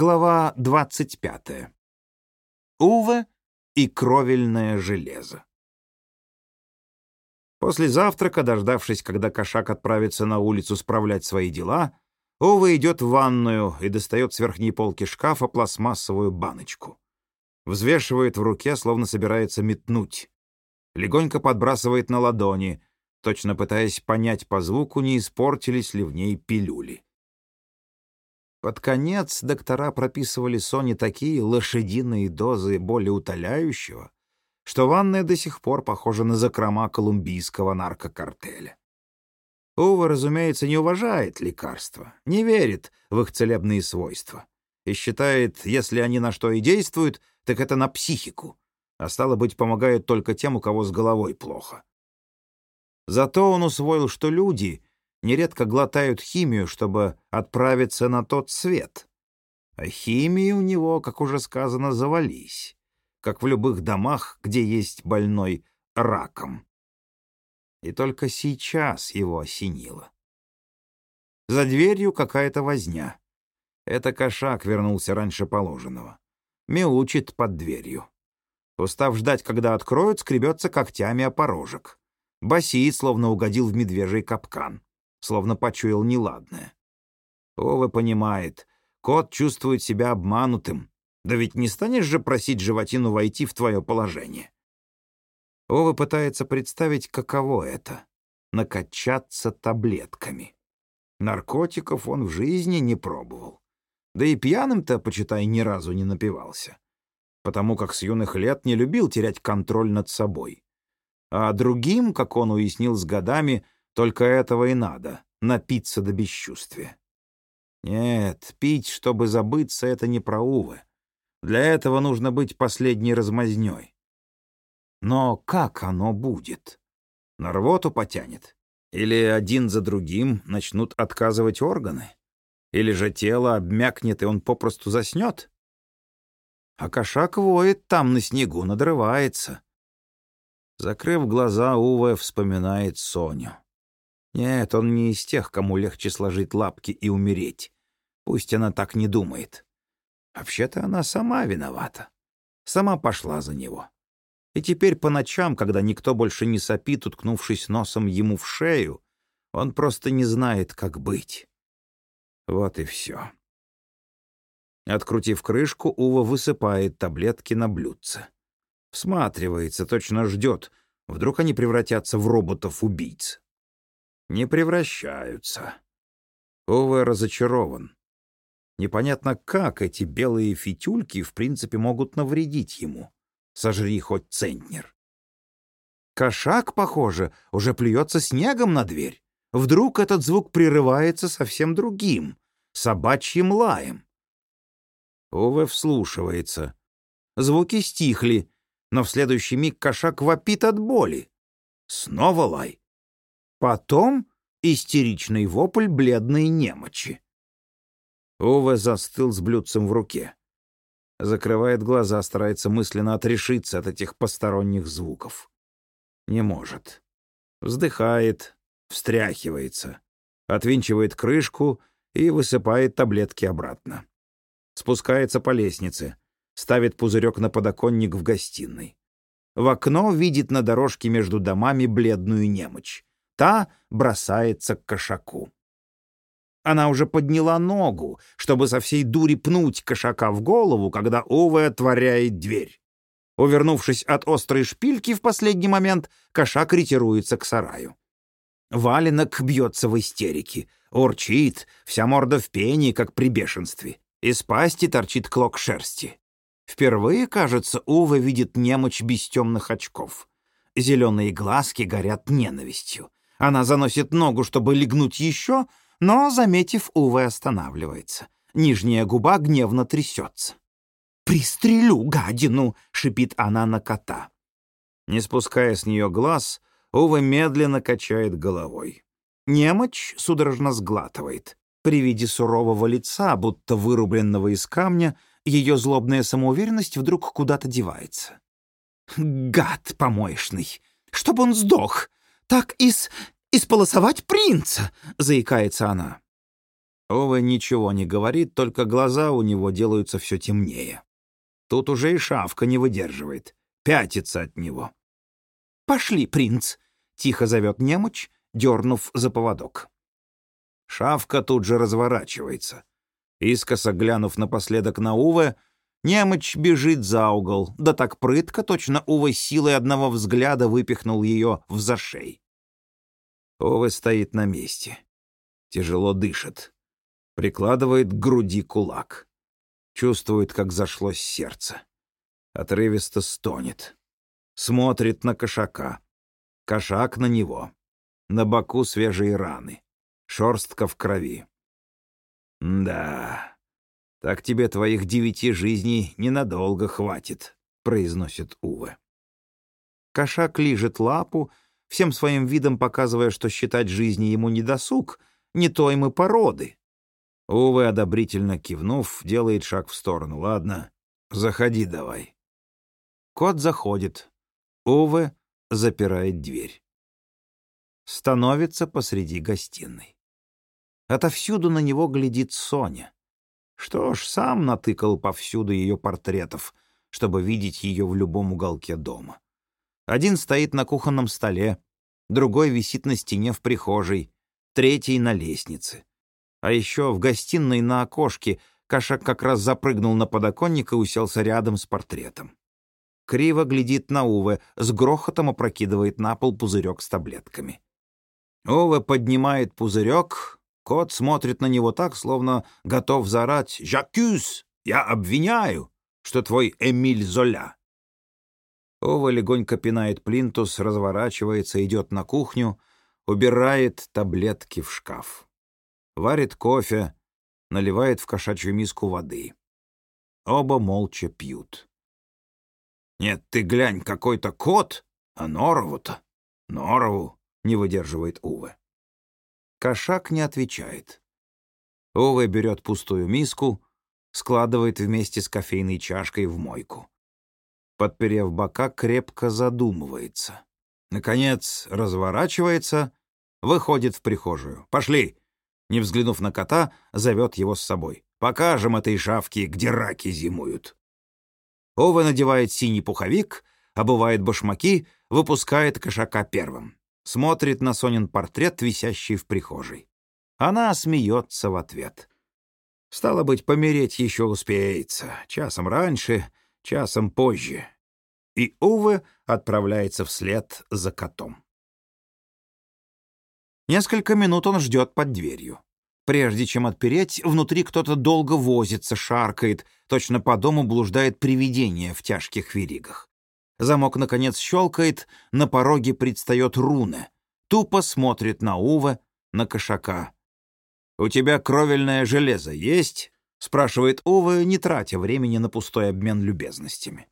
Глава 25. Уве и кровельное железо. После завтрака, дождавшись, когда кошак отправится на улицу справлять свои дела, Уве идет в ванную и достает с верхней полки шкафа пластмассовую баночку. Взвешивает в руке, словно собирается метнуть. Легонько подбрасывает на ладони, точно пытаясь понять по звуку, не испортились ли в ней пилюли. Под конец доктора прописывали Соне такие лошадиные дозы болеутоляющего, что ванная до сих пор похожа на закрома колумбийского наркокартеля. Ува, разумеется, не уважает лекарства, не верит в их целебные свойства и считает, если они на что и действуют, так это на психику, а стало быть, помогают только тем, у кого с головой плохо. Зато он усвоил, что люди нередко глотают химию, чтобы отправиться на тот свет. А химии у него, как уже сказано, завались, как в любых домах, где есть больной раком. И только сейчас его осенило. За дверью какая-то возня. Это кошак вернулся раньше положенного. Мяучит под дверью. Устав ждать, когда откроют, скребется когтями о порожек. Басит, словно угодил в медвежий капкан словно почуял неладное. Ова понимает, кот чувствует себя обманутым, да ведь не станешь же просить животину войти в твое положение. Ова пытается представить, каково это — накачаться таблетками. Наркотиков он в жизни не пробовал. Да и пьяным-то, почитай, ни разу не напивался. Потому как с юных лет не любил терять контроль над собой. А другим, как он уяснил с годами, — только этого и надо — напиться до бесчувствия. Нет, пить, чтобы забыться, — это не про Увы. Для этого нужно быть последней размазнёй. Но как оно будет? На рвоту потянет? Или один за другим начнут отказывать органы? Или же тело обмякнет, и он попросту заснет? А кошак воет там на снегу, надрывается. Закрыв глаза, Ува вспоминает Соню. Нет, он не из тех, кому легче сложить лапки и умереть. Пусть она так не думает. Вообще-то она сама виновата. Сама пошла за него. И теперь по ночам, когда никто больше не сопит, уткнувшись носом ему в шею, он просто не знает, как быть. Вот и все. Открутив крышку, Ува высыпает таблетки на блюдце. Всматривается, точно ждет. Вдруг они превратятся в роботов-убийц не превращаются. Ова разочарован. Непонятно, как эти белые фитюльки в принципе могут навредить ему. Сожри хоть центнер. Кошак, похоже, уже плюется снегом на дверь. Вдруг этот звук прерывается совсем другим, собачьим лаем. Уве вслушивается. Звуки стихли, но в следующий миг кошак вопит от боли. Снова лай. Потом истеричный вопль бледной немочи. Ова застыл с блюдцем в руке. Закрывает глаза, старается мысленно отрешиться от этих посторонних звуков. Не может. Вздыхает, встряхивается, отвинчивает крышку и высыпает таблетки обратно. Спускается по лестнице, ставит пузырек на подоконник в гостиной. В окно видит на дорожке между домами бледную немочь. Та бросается к кошаку. Она уже подняла ногу, чтобы со всей дури пнуть кошака в голову, когда Уве отворяет дверь. Увернувшись от острой шпильки в последний момент, кошак ретируется к сараю. Валенок бьется в истерике, урчит, вся морда в пении, как при бешенстве. Из пасти торчит клок шерсти. Впервые, кажется, Ува видит немочь без темных очков. Зеленые глазки горят ненавистью. Она заносит ногу, чтобы легнуть еще, но, заметив, Уве останавливается. Нижняя губа гневно трясется. «Пристрелю гадину!» — шипит она на кота. Не спуская с нее глаз, Уве медленно качает головой. Немочь судорожно сглатывает. При виде сурового лица, будто вырубленного из камня, ее злобная самоуверенность вдруг куда-то девается. «Гад помоечный! Чтоб он сдох! Так и с... исполосовать принца!» — заикается она. Ова ничего не говорит, только глаза у него делаются все темнее. Тут уже и шавка не выдерживает, пятится от него. «Пошли, принц!» — тихо зовет немочь, дернув за поводок. Шавка тут же разворачивается. Искоса глянув напоследок на Уве, немочь бежит за угол, да так прытко, точно Уве силой одного взгляда выпихнул ее в зашей. Уве стоит на месте. Тяжело дышит. Прикладывает к груди кулак. Чувствует, как зашлось сердце. Отрывисто стонет. Смотрит на кошака. Кошак на него. На боку свежие раны. Шорстка в крови. «Да, так тебе твоих девяти жизней ненадолго хватит», — произносит Уве. Кошак лижет лапу, всем своим видом показывая, что считать жизни ему не досуг, не той мы породы. Уве, одобрительно кивнув, делает шаг в сторону. «Ладно, заходи давай». Кот заходит. Уве запирает дверь. Становится посреди гостиной. Отовсюду на него глядит Соня. Что ж, сам натыкал повсюду ее портретов, чтобы видеть ее в любом уголке дома. Один стоит на кухонном столе, другой висит на стене в прихожей, третий — на лестнице. А еще в гостиной на окошке Кошак как раз запрыгнул на подоконник и уселся рядом с портретом криво глядит на Уве, с грохотом опрокидывает на пол пузырек с таблетками. Уве поднимает пузырек, кот смотрит на него так, словно готов заорать «Жакюс! Я обвиняю, что твой Эмиль Золя!» Ова легонько пинает плинтус, разворачивается, идет на кухню, убирает таблетки в шкаф. Варит кофе, наливает в кошачью миску воды. Оба молча пьют. Нет, ты глянь, какой-то кот, а Норову-то. Норову, не выдерживает Уве. Кошак не отвечает. Уве берет пустую миску, складывает вместе с кофейной чашкой в мойку. Подперев бока, крепко задумывается. Наконец, разворачивается, выходит в прихожую. «Пошли!» Не взглянув на кота, зовет его с собой. «Покажем этой шавке, где раки зимуют». Ова надевает синий пуховик, обувает башмаки, выпускает кошака первым. Смотрит на Сонин портрет, висящий в прихожей. Она смеется в ответ. Стало быть, помереть еще успеется. Часом раньше, часом позже. И Уве отправляется вслед за котом. Несколько минут он ждет под дверью. Прежде чем отпереть, внутри кто-то долго возится, шаркает, точно по дому блуждает привидение в тяжких веригах. Замок, наконец, щелкает, на пороге предстает руна. Тупо смотрит на Ува, на кошака. «У тебя кровельное железо есть?» — спрашивает Ува, не тратя времени на пустой обмен любезностями.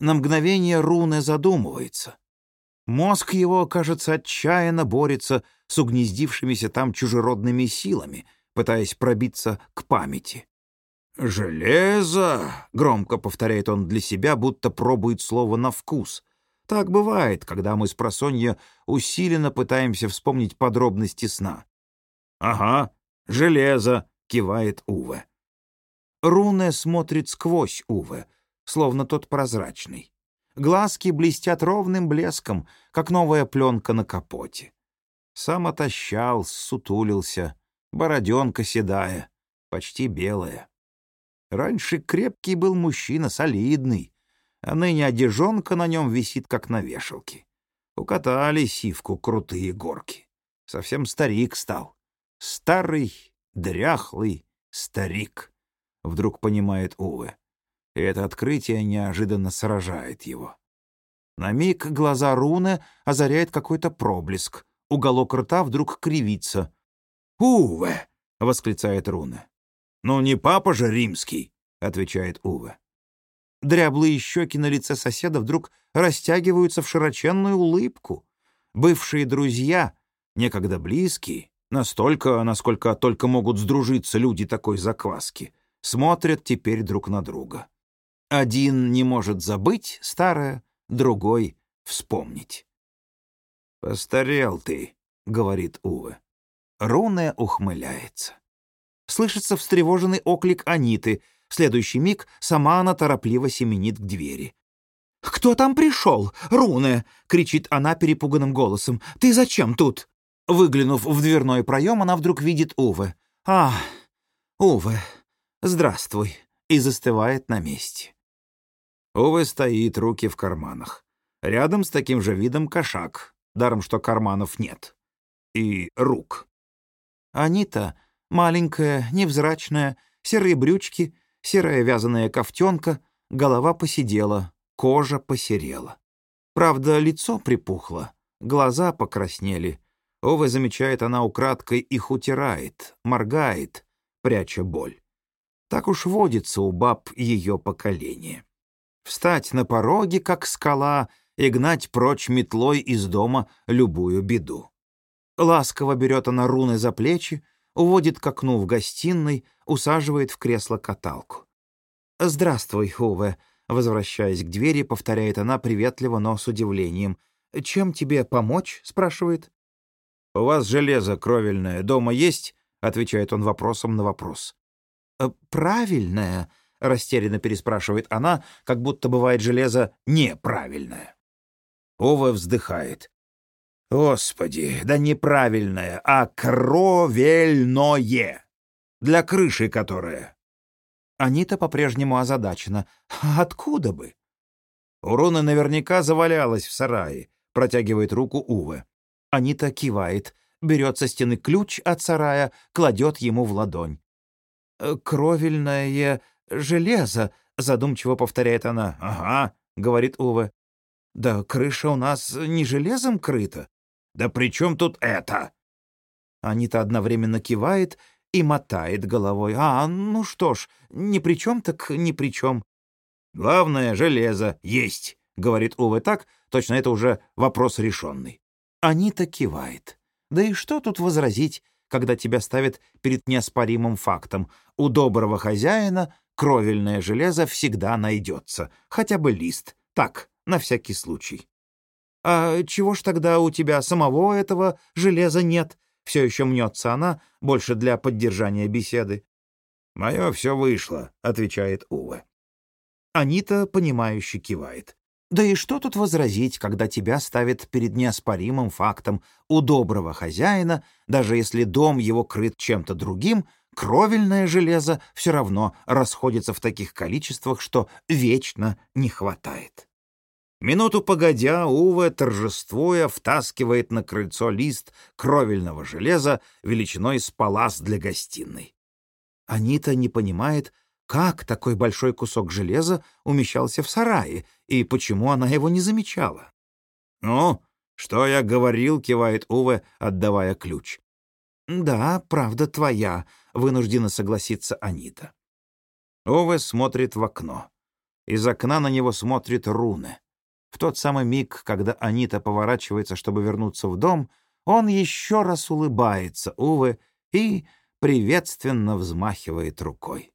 На мгновение Руне задумывается. Мозг его, кажется, отчаянно борется с угнездившимися там чужеродными силами, пытаясь пробиться к памяти. «Железо!» — громко повторяет он для себя, будто пробует слово на вкус. Так бывает, когда мы с просонья усиленно пытаемся вспомнить подробности сна. «Ага, железо!» — кивает Уве. Руне смотрит сквозь Уве, словно тот прозрачный. Глазки блестят ровным блеском, как новая пленка на капоте. Сам отощал, сутулился, бороденка седая, почти белая. Раньше крепкий был мужчина, солидный, а ныне одежонка на нем висит, как на вешалке. Укатали сивку крутые горки. Совсем старик стал. Старый, дряхлый старик, — вдруг понимает Уве и это открытие неожиданно сражает его. На миг глаза Руны озаряет какой-то проблеск. Уголок рта вдруг кривится. «Уве!» — восклицает Руна. «Ну не папа же римский!» — отвечает Уве. Дряблые щеки на лице соседа вдруг растягиваются в широченную улыбку. Бывшие друзья, некогда близкие, настолько, насколько только могут сдружиться люди такой закваски, смотрят теперь друг на друга. Один не может забыть старое, другой — вспомнить. «Постарел ты», — говорит Уве. Руне ухмыляется. Слышится встревоженный оклик Аниты. В следующий миг сама она торопливо семенит к двери. «Кто там пришел? Руне!» — кричит она перепуганным голосом. «Ты зачем тут?» Выглянув в дверной проем, она вдруг видит Уве. «А, Уве, здравствуй!» и застывает на месте. Уве стоит, руки в карманах. Рядом с таким же видом кошак, даром что карманов нет. И рук. Анита, маленькая, невзрачная, серые брючки, серая вязаная кофтенка, голова посидела, кожа посерела. Правда, лицо припухло, глаза покраснели. Овы замечает, она украдкой их утирает, моргает, пряча боль. Так уж водится у баб ее поколения. Встать на пороге, как скала, и гнать прочь метлой из дома любую беду. Ласково берет она руны за плечи, уводит к окну в гостиной, усаживает в кресло-каталку. «Здравствуй, Уве», — возвращаясь к двери, повторяет она приветливо, но с удивлением. «Чем тебе помочь?» — спрашивает. «У вас железо кровельное дома есть?» — отвечает он вопросом на вопрос. «Э, «Правильное?» — растерянно переспрашивает она, как будто бывает железо неправильное. Ова вздыхает. «Господи, да неправильное, а кровельное! Для крыши которое!» Анита по-прежнему озадачена. «Откуда бы?» Урона наверняка завалялась в сарае, протягивает руку Уве. Анита кивает, берет со стены ключ от сарая, кладет ему в ладонь. «Э, «Кровельное железо», — задумчиво повторяет она. «Ага», — говорит Уве. «Да крыша у нас не железом крыта». «Да при чем тут это?» Анита одновременно кивает и мотает головой. «А, ну что ж, ни при чем так ни при чем». «Главное, железо есть», — говорит Уве так, точно это уже вопрос решенный. Анита кивает. Да и что тут возразить, когда тебя ставят перед неоспоримым фактом? У доброго хозяина кровельное железо всегда найдется, хотя бы лист, так, на всякий случай. «А чего ж тогда у тебя самого этого железа нет?» Все еще мнется она, больше для поддержания беседы. «Мое все вышло», — отвечает Уве. Анита, понимающе кивает. Да и что тут возразить, когда тебя ставят перед неоспоримым фактом у доброго хозяина, даже если дом его крыт чем-то другим, кровельное железо все равно расходится в таких количествах, что вечно не хватает. Минуту погодя, Уве, торжествуя, втаскивает на крыльцо лист кровельного железа величиной с палас для гостиной. Анита не понимает, как такой большой кусок железа умещался в сарае, и почему она его не замечала? «Ну, что я говорил?» — кивает Уве, отдавая ключ. «Да, правда твоя», — вынуждена согласиться Анита. Уве смотрит в окно. Из окна на него смотрит Руне. В тот самый миг, когда Анита поворачивается, чтобы вернуться в дом, он еще раз улыбается Уве и приветственно взмахивает рукой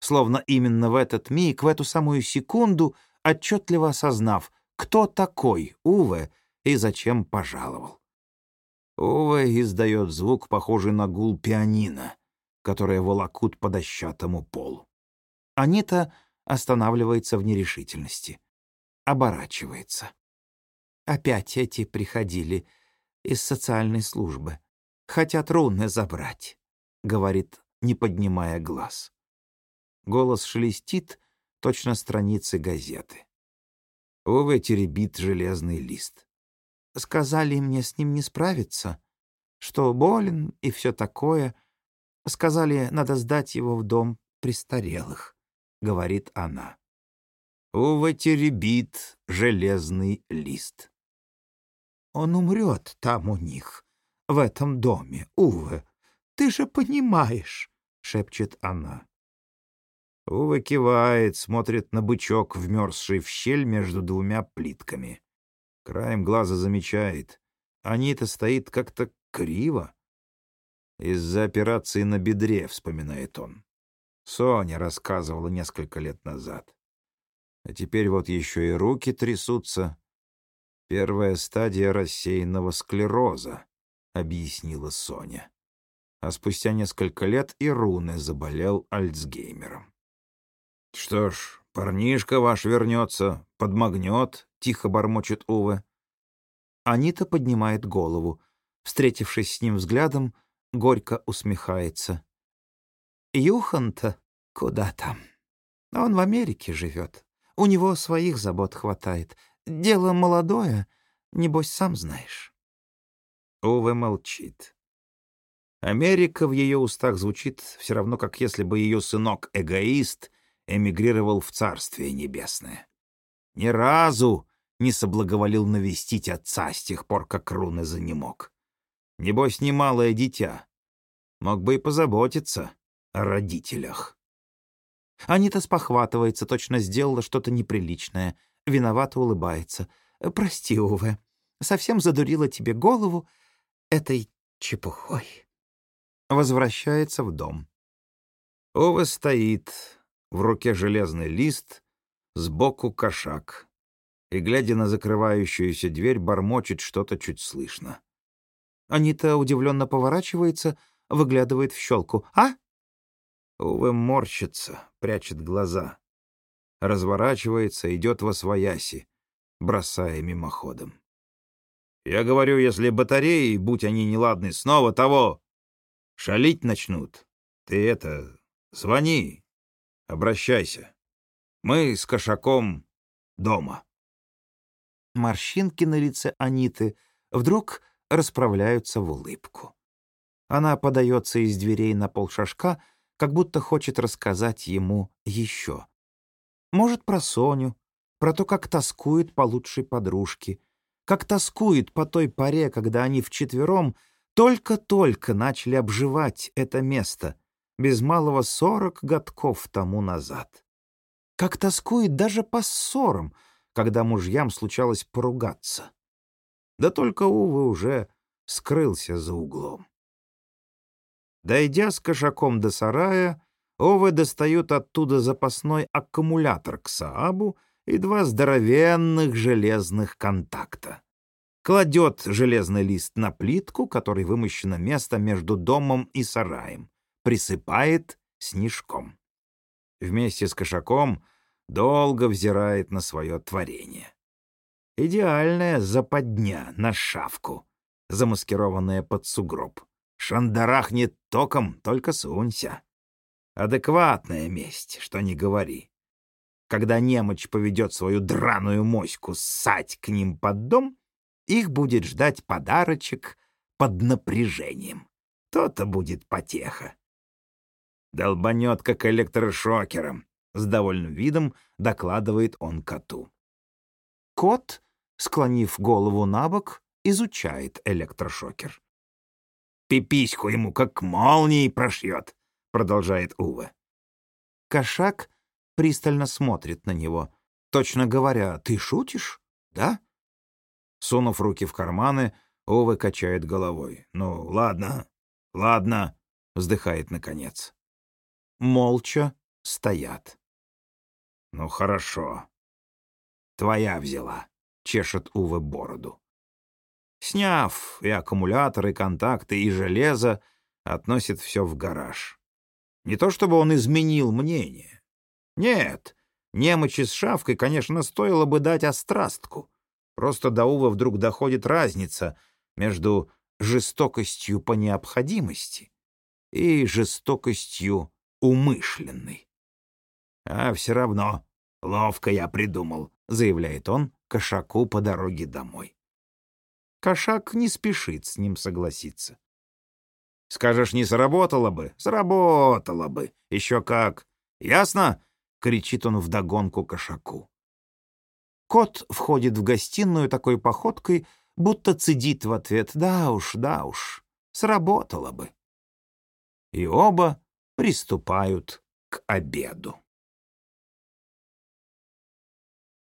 словно именно в этот миг, в эту самую секунду, отчетливо осознав, кто такой Уве и зачем пожаловал. Уве издает звук, похожий на гул пианино, которое волокут по дощатому полу. Анита останавливается в нерешительности, оборачивается. Опять эти приходили из социальной службы. Хотят руны забрать, — говорит, не поднимая глаз. Голос шелестит, точно страницы газеты. Уве теребит железный лист. Сказали мне с ним не справиться, что болен и все такое. Сказали, надо сдать его в дом престарелых, — говорит она. Уве теребит железный лист. Он умрет там у них, в этом доме, Уве. Ты же понимаешь, — шепчет она. Ува кивает, смотрит на бычок, вмерзший в щель между двумя плитками. Краем глаза замечает. Анита стоит как-то криво. Из-за операции на бедре, вспоминает он. Соня рассказывала несколько лет назад. А теперь вот еще и руки трясутся. Первая стадия рассеянного склероза, объяснила Соня. а спустя несколько лет и Руне заболел Альцгеймером. «Что ж, парнишка ваш вернется, подмагнет», — тихо бормочет Уве. Анита поднимает голову. Встретившись с ним взглядом, горько усмехается. «Юхан-то куда там? Он в Америке живет. У него своих забот хватает. Дело молодое, небось, сам знаешь». Уве молчит. Америка в ее устах звучит все равно, как если бы ее сынок-эгоист эмигрировал в Царствие Небесное. Ни разу не соблаговолил навестить отца с тех пор, как Руны занемог. Небось, немалое дитя. Мог бы и позаботиться о родителях. Анита спохватывается, точно сделала что-то неприличное. Виновато улыбается. «Прости, Уве, совсем задурила тебе голову этой чепухой». Возвращается в дом. Уве стоит, в руке железный лист, сбоку кошак. И, глядя на закрывающуюся дверь, бормочет что-то чуть слышно. Анита удивленно поворачивается, выглядывает в щелку. «А?» Увы, морщится, прячет глаза. Разворачивается, идет во свояси, бросая мимоходом. Я говорю, если батареи, будь они неладны, снова того, шалить начнут, ты это, звони, обращайся. Мы с кошаком дома. Морщинки на лице Аниты вдруг расправляются в улыбку. Она подается из дверей на полшажка, как будто хочет рассказать ему еще. Может, про Соню, про то, как тоскует по лучшей подружке, как тоскует по той поре, когда они вчетвером только-только начали обживать это место, без малого сорок годков тому назад. Как тоскует даже по ссорам, когда мужьям случалось поругаться. Да только, увы, уже скрылся за углом. Дойдя с кошаком до сарая, Овы достают оттуда запасной аккумулятор к Саабу и два здоровенных железных контакта. Кладет железный лист на плитку, которой вымощено место между домом и сараем, присыпает снежком. Вместе с кошаком долго взирает на свое творение. Идеальная западня на шавку, замаскированная под сугроб. Шандарахнет током, только сунься. Адекватная месть, что не говори. Когда немочь поведет свою драную моську ссать к ним под дом, их будет ждать подарочек под напряжением. То-то будет потеха. Долбанет, как электрошокером, — с довольным видом докладывает он коту. Кот, склонив голову на бок, изучает электрошокер пипиську ему как молнией прошьет», — продолжает Ува. Кошак пристально смотрит на него, точно говоря, «Ты шутишь, да?» Сунув руки в карманы, Ува качает головой. «Ну, ладно, ладно», — вздыхает наконец. Молча стоят. «Ну, хорошо. Твоя взяла», — чешет Ува бороду. Сняв и аккумулятор, и контакты, и железо, относит все в гараж. Не то чтобы он изменил мнение. Нет, немочи с шавкой, конечно, стоило бы дать острастку. Просто до Ува вдруг доходит разница между жестокостью по необходимости и жестокостью умышленной. «А все равно ловко я придумал», — заявляет он кошаку по дороге домой. Кошак не спешит с ним согласиться. «Скажешь, не сработало бы? Сработало бы. Еще как. Ясно?» — кричит он вдогонку кошаку. Кот входит в гостиную такой походкой, будто цедит в ответ «Да уж, да уж, сработало бы». И оба приступают к обеду.